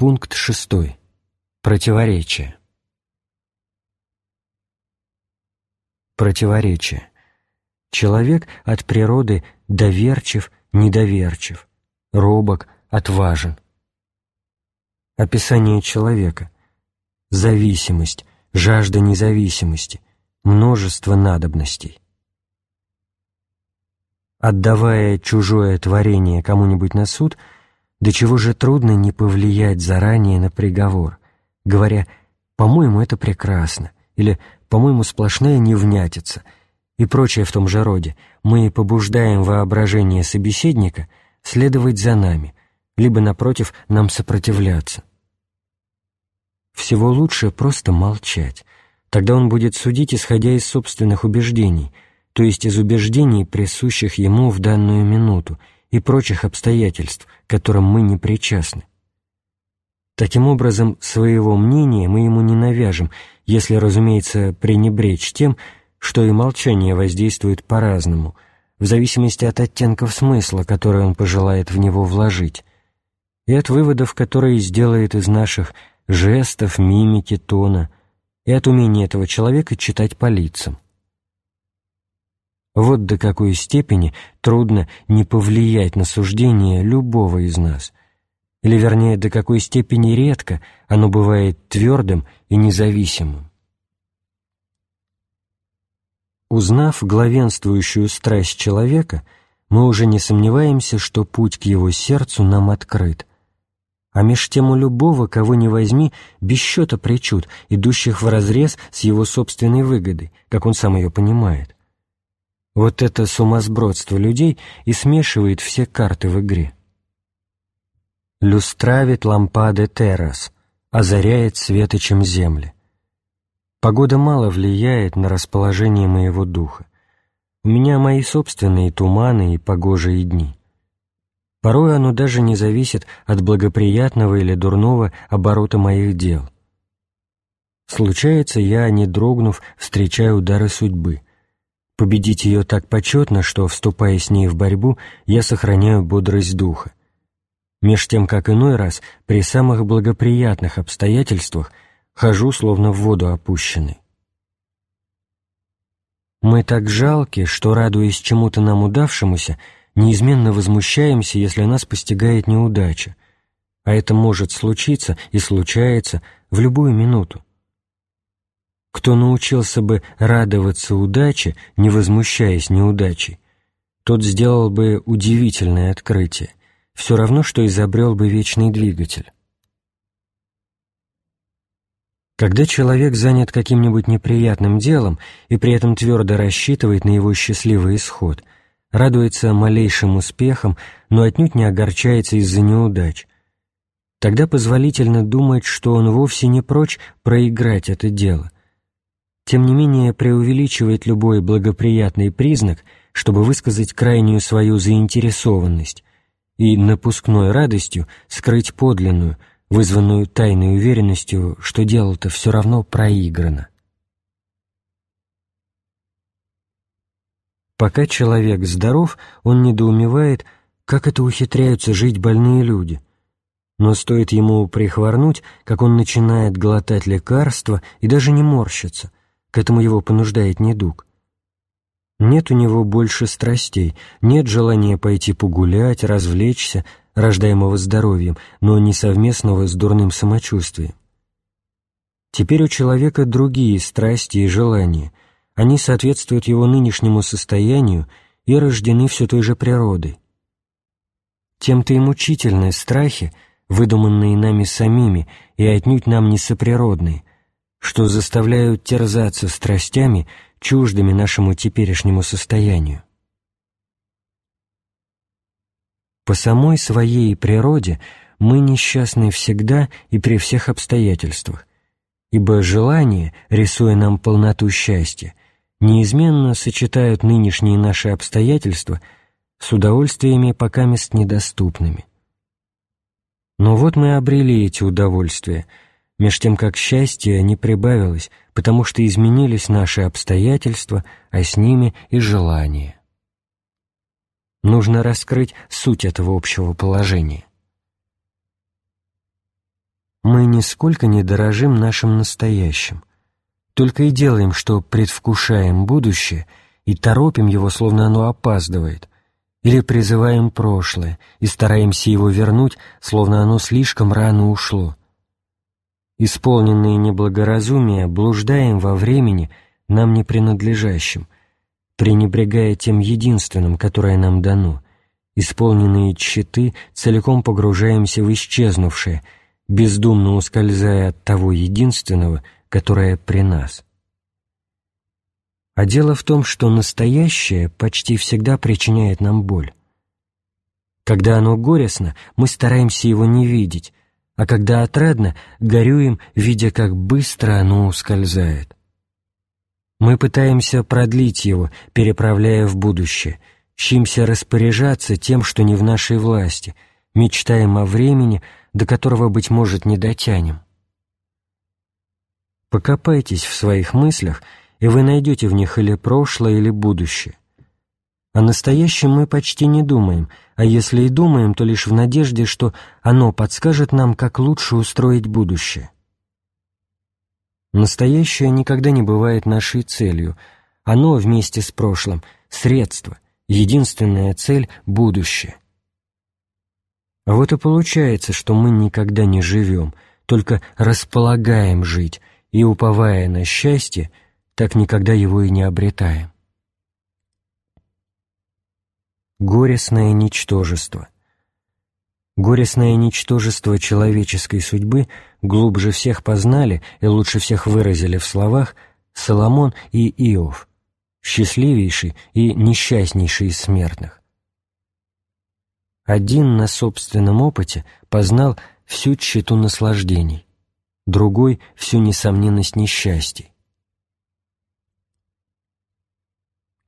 Пункт 6. Противоречие. Противоречие. Человек от природы доверчив, недоверчив, робок, отважен. Описание человека. Зависимость, жажда независимости, множество надобностей. Отдавая чужое творение кому-нибудь на суд, до чего же трудно не повлиять заранее на приговор, говоря «по-моему, это прекрасно» или «по-моему, сплошная невнятица» и прочее в том же роде, мы побуждаем воображение собеседника следовать за нами, либо, напротив, нам сопротивляться. Всего лучше просто молчать, тогда он будет судить, исходя из собственных убеждений – то есть из убеждений, присущих ему в данную минуту, и прочих обстоятельств, к которым мы не причастны. Таким образом, своего мнения мы ему не навяжем, если, разумеется, пренебречь тем, что и молчание воздействует по-разному, в зависимости от оттенков смысла, который он пожелает в него вложить, и от выводов, которые сделает из наших жестов, мимики, тона, и от умения этого человека читать по лицам. Вот до какой степени трудно не повлиять на суждение любого из нас, или, вернее, до какой степени редко оно бывает твердым и независимым. Узнав главенствующую страсть человека, мы уже не сомневаемся, что путь к его сердцу нам открыт. А меж тем у любого, кого не возьми, без счета причуд, идущих вразрез с его собственной выгодой, как он сам ее понимает. Вот это сумасбродство людей и смешивает все карты в игре. Люстравит лампаде террас, озаряет светочем земли. Погода мало влияет на расположение моего духа. У меня мои собственные туманы и погожие дни. Порой оно даже не зависит от благоприятного или дурного оборота моих дел. Случается, я, не дрогнув, встречаю удары судьбы — Победить ее так почетно, что, вступая с ней в борьбу, я сохраняю бодрость духа. Меж тем, как иной раз, при самых благоприятных обстоятельствах, хожу, словно в воду опущенный. Мы так жалки, что, радуясь чему-то нам удавшемуся, неизменно возмущаемся, если нас постигает неудача, а это может случиться и случается в любую минуту. Кто научился бы радоваться удаче, не возмущаясь неудачей, тот сделал бы удивительное открытие, все равно, что изобрел бы вечный двигатель. Когда человек занят каким-нибудь неприятным делом и при этом твердо рассчитывает на его счастливый исход, радуется малейшим успехам, но отнюдь не огорчается из-за неудач, тогда позволительно думать, что он вовсе не прочь проиграть это дело – тем не менее преувеличивает любой благоприятный признак, чтобы высказать крайнюю свою заинтересованность и напускной радостью скрыть подлинную, вызванную тайной уверенностью, что дело-то все равно проиграно. Пока человек здоров, он недоумевает, как это ухитряются жить больные люди. Но стоит ему прихворнуть, как он начинает глотать лекарства и даже не морщится – к этому его понуждает недуг. Нет у него больше страстей, нет желания пойти погулять, развлечься, рождаемого здоровьем, но не совместного с дурным самочувствием. Теперь у человека другие страсти и желания, они соответствуют его нынешнему состоянию и рождены все той же природой. Тем-то и мучительны страхи, выдуманные нами самими и отнюдь нам не соприродные, что заставляют терзаться страстями, чуждыми нашему теперешнему состоянию. По самой своей природе мы несчастны всегда и при всех обстоятельствах, ибо желания, рисуя нам полноту счастья, неизменно сочетают нынешние наши обстоятельства с удовольствиями покамест недоступными. Но вот мы обрели эти удовольствия — меж тем как счастье не прибавилось, потому что изменились наши обстоятельства, а с ними и желания. Нужно раскрыть суть этого общего положения. мы нисколько не дорожим нашим настоящим, только и делаем, что предвкушаем будущее и торопим его, словно оно опаздывает, или призываем прошлое и стараемся его вернуть, словно оно слишком рано ушло. Исполненные неблагоразумия блуждаем во времени, нам не принадлежащим, пренебрегая тем единственным, которое нам дано. Исполненные тщеты целиком погружаемся в исчезнувшее, бездумно ускользая от того единственного, которое при нас. А дело в том, что настоящее почти всегда причиняет нам боль. Когда оно горестно, мы стараемся его не видеть, а когда отрадно, горюем, видя, как быстро оно ускользает. Мы пытаемся продлить его, переправляя в будущее, чимся распоряжаться тем, что не в нашей власти, мечтаем о времени, до которого, быть может, не дотянем. Покопайтесь в своих мыслях, и вы найдете в них или прошлое, или будущее. О настоящем мы почти не думаем, а если и думаем, то лишь в надежде, что оно подскажет нам, как лучше устроить будущее. Настоящее никогда не бывает нашей целью. Оно вместе с прошлым — средство, единственная цель — будущее. Вот и получается, что мы никогда не живем, только располагаем жить, и, уповая на счастье, так никогда его и не обретаем. Горестное ничтожество — Горестное ничтожество человеческой судьбы глубже всех познали и лучше всех выразили в словах Соломон и Иов, счастливейший и несчастнейший из смертных. Один на собственном опыте познал всю тщету наслаждений, другой — всю несомненность несчастий.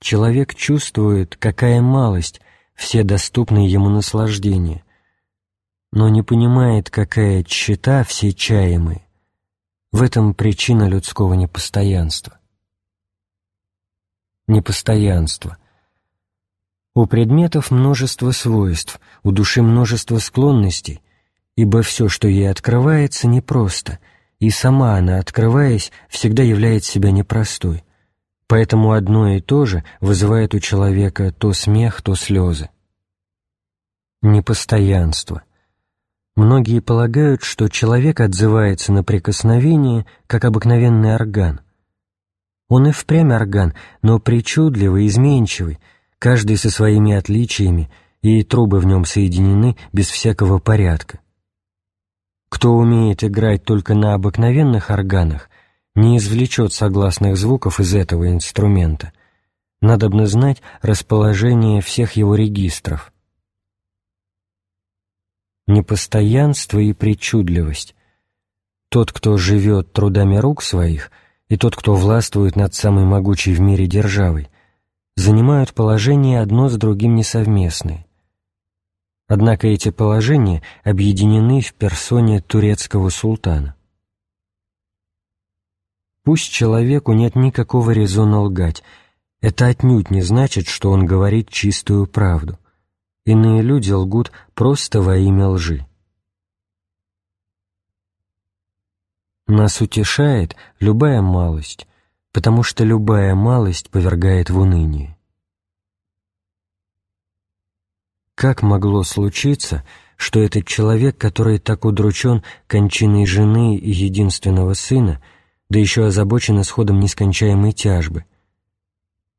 Человек чувствует, какая малость все доступные ему наслаждения — но не понимает, какая тщета все чаемы. В этом причина людского непостоянства. Непостоянство. У предметов множество свойств, у души множество склонностей, ибо все, что ей открывается, непросто, и сама она, открываясь, всегда является себя непростой. Поэтому одно и то же вызывает у человека то смех, то слезы. Непостоянство — Многие полагают, что человек отзывается на прикосновение, как обыкновенный орган. Он и впрямь орган, но причудливый, изменчивый, каждый со своими отличиями, и трубы в нем соединены без всякого порядка. Кто умеет играть только на обыкновенных органах, не извлечет согласных звуков из этого инструмента. Надобно знать расположение всех его регистров непостоянство и причудливость. Тот, кто живет трудами рук своих, и тот, кто властвует над самой могучей в мире державой, занимают положения одно с другим несовместные. Однако эти положения объединены в персоне турецкого султана. Пусть человеку нет никакого резона лгать, это отнюдь не значит, что он говорит чистую правду. Иные люди лгут просто во имя лжи. Нас утешает любая малость, потому что любая малость повергает в уныние. Как могло случиться, что этот человек, который так удручен кончиной жены и единственного сына, да еще озабочен исходом нескончаемой тяжбы,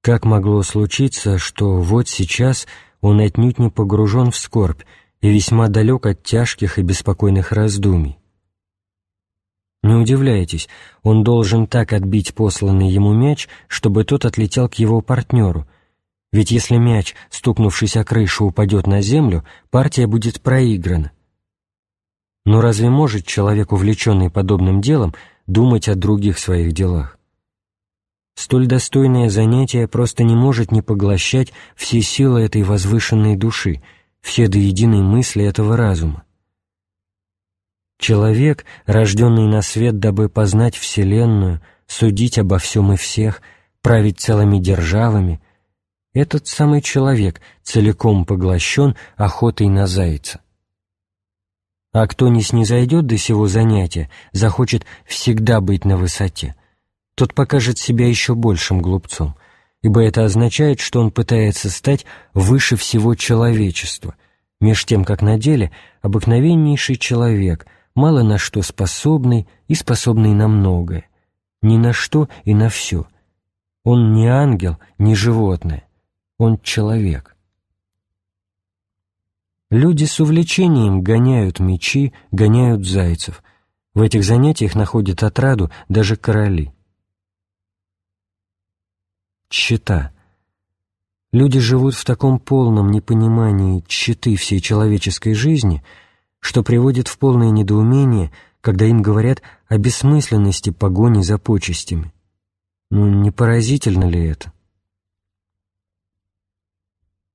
как могло случиться, что вот сейчас он отнюдь не погружен в скорбь и весьма далек от тяжких и беспокойных раздумий. Не удивляйтесь, он должен так отбить посланный ему мяч, чтобы тот отлетел к его партнеру, ведь если мяч, стукнувшись о крышу, упадет на землю, партия будет проиграна. Но разве может человек, увлеченный подобным делом, думать о других своих делах? Столь достойное занятие просто не может не поглощать все силы этой возвышенной души, все до единой мысли этого разума. Человек, рожденный на свет, дабы познать Вселенную, судить обо всем и всех, править целыми державами, этот самый человек целиком поглощен охотой на зайца. А кто не снизойдет до сего занятия, захочет всегда быть на высоте, тот покажет себя еще большим глупцом, ибо это означает, что он пытается стать выше всего человечества, меж тем, как на деле обыкновеннейший человек, мало на что способный и способный на многое, ни на что и на все. Он не ангел, не животное, он человек. Люди с увлечением гоняют мечи, гоняют зайцев. В этих занятиях находят отраду даже короли. Чита. Люди живут в таком полном непонимании читы всей человеческой жизни, что приводит в полное недоумение, когда им говорят о бессмысленности погони за почестями. Ну, не поразительно ли это?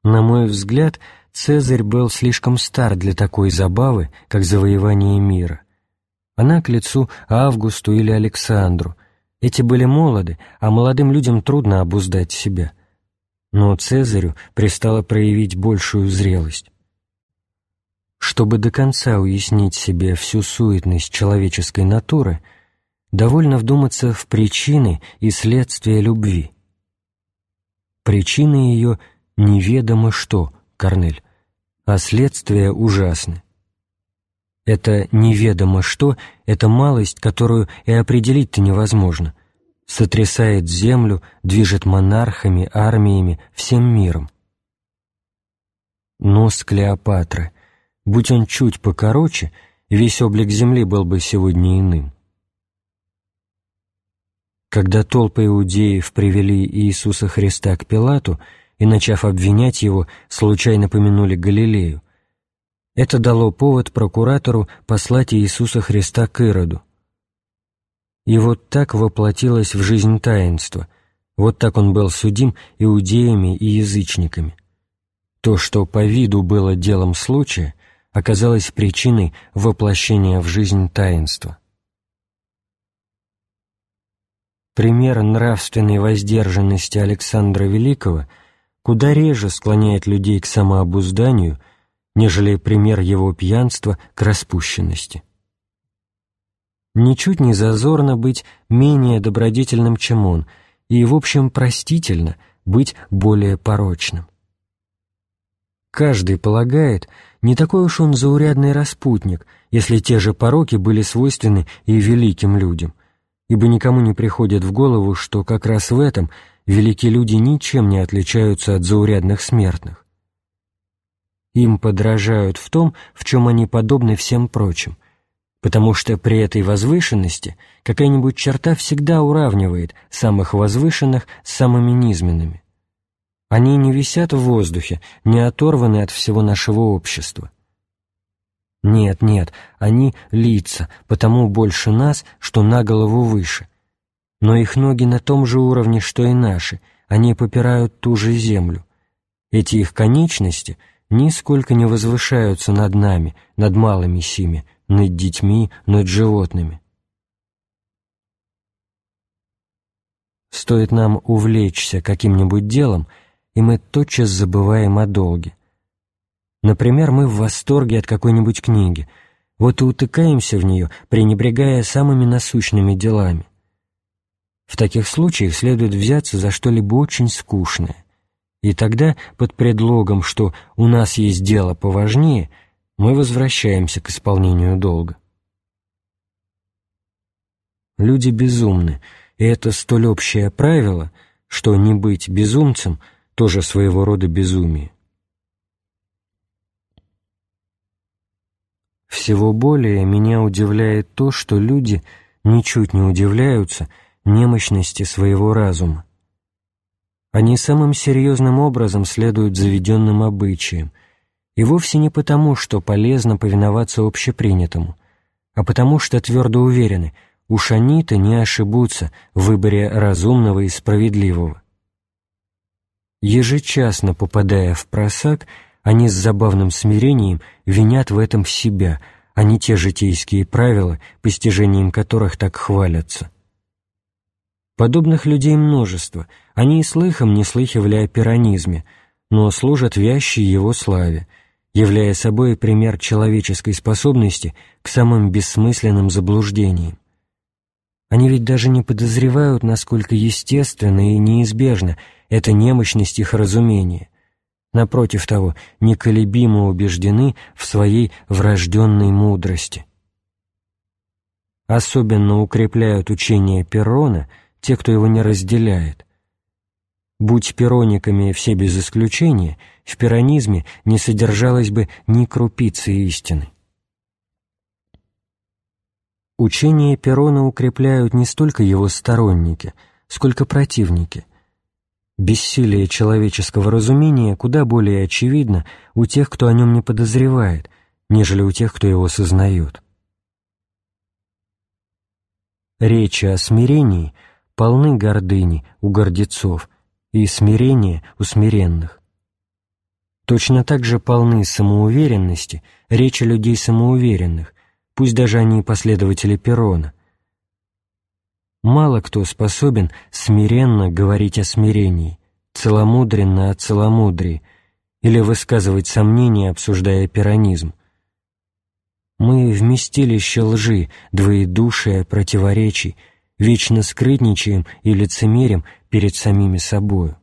На мой взгляд, Цезарь был слишком стар для такой забавы, как завоевание мира. Она к лицу Августу или Александру. Эти были молоды, а молодым людям трудно обуздать себя. Но Цезарю пристало проявить большую зрелость. Чтобы до конца уяснить себе всю суетность человеческой натуры, довольно вдуматься в причины и следствия любви. Причины ее неведомо что, Корнель, а следствия ужасны. Это неведомо что, это малость, которую и определить-то невозможно. Сотрясает землю, движет монархами, армиями, всем миром. Нос Клеопатры. Будь он чуть покороче, весь облик земли был бы сегодня иным. Когда толпы иудеев привели Иисуса Христа к Пилату и, начав обвинять его, случайно помянули Галилею, это дало повод прокуратору послать Иисуса Христа к Ироду. И вот так воплотилось в жизнь таинство, вот так он был судим иудеями и язычниками. То, что по виду было делом случая, оказалось причиной воплощения в жизнь таинства. Пример нравственной воздержанности Александра Великого куда реже склоняет людей к самообузданию, нежели пример его пьянства к распущенности. Ничуть не зазорно быть менее добродетельным, чем он, и, в общем, простительно быть более порочным. Каждый полагает, не такой уж он заурядный распутник, если те же пороки были свойственны и великим людям – ибо никому не приходит в голову, что как раз в этом великие люди ничем не отличаются от заурядных смертных. Им подражают в том, в чем они подобны всем прочим, потому что при этой возвышенности какая-нибудь черта всегда уравнивает самых возвышенных с самыми низменными. Они не висят в воздухе, не оторваны от всего нашего общества. Нет, нет, они лица, потому больше нас, что на голову выше. Но их ноги на том же уровне, что и наши, они попирают ту же землю. Эти их конечности нисколько не возвышаются над нами, над малыми сими, над детьми, над животными. Стоит нам увлечься каким-нибудь делом, и мы тотчас забываем о долге. Например, мы в восторге от какой-нибудь книги, вот и утыкаемся в нее, пренебрегая самыми насущными делами. В таких случаях следует взяться за что-либо очень скучное. И тогда, под предлогом, что у нас есть дело поважнее, мы возвращаемся к исполнению долга. Люди безумны, и это столь общее правило, что не быть безумцем – тоже своего рода безумие. Всего более меня удивляет то, что люди ничуть не удивляются немощности своего разума. Они самым серьезным образом следуют заведенным обычаям, и вовсе не потому, что полезно повиноваться общепринятому, а потому что твердо уверены, уж они-то не ошибутся в выборе разумного и справедливого. Ежечасно попадая в просак, они с забавным смирением винят в этом себя, а не те житейские правила, постижением которых так хвалятся. Подобных людей множество, они и слыхом не слыхивали о пиранизме, но служат вящей его славе, являя собой пример человеческой способности к самым бессмысленным заблуждениям. Они ведь даже не подозревают, насколько естественно и неизбежно эта немощность их разумения. Напротив того, неколебимо убеждены в своей врожденной мудрости. Особенно укрепляют учение Перрона те, кто его не разделяет. Будь перониками все без исключения, в перонизме не содержалось бы ни крупицы истины. Учение Перона укрепляют не столько его сторонники, сколько противники. Бессилие человеческого разумения куда более очевидно у тех, кто о нем не подозревает, нежели у тех, кто его сознает. Речи о смирении полны гордыни у гордецов и смирения у смиренных. Точно так же полны самоуверенности речи людей самоуверенных, пусть даже они последователи Перона. Мало кто способен смиренно говорить о смирении, целомудренно о целомудрии или высказывать сомнения, обсуждая перонизм. Мы вместилище лжи, двоедушия, противоречий, вечно скрытничаем и лицемерим перед самими собою.